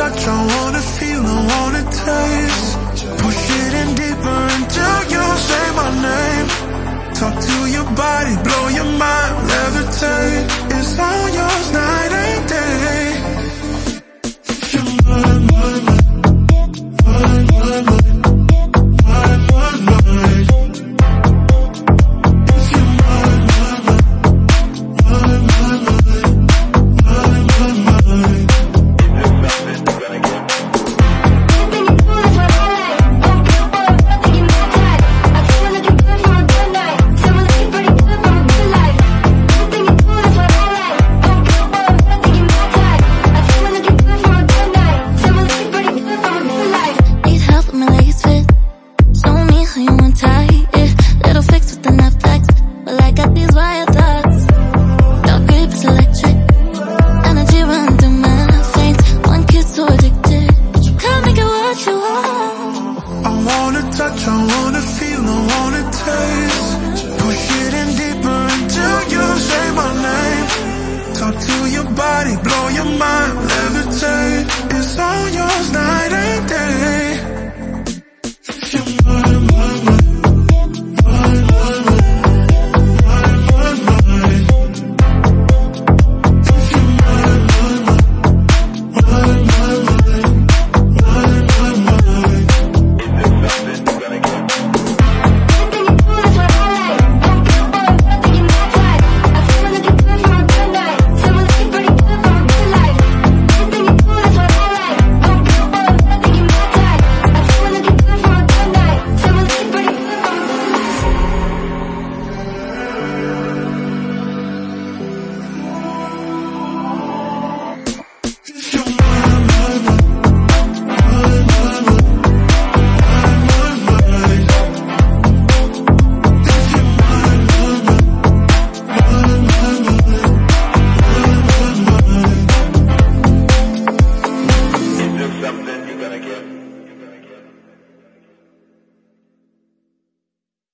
Touch. I wanna feel, I wanna taste Push it in deeper until you say my name Talk to your body, blow your mind your mind, levitate, it's on your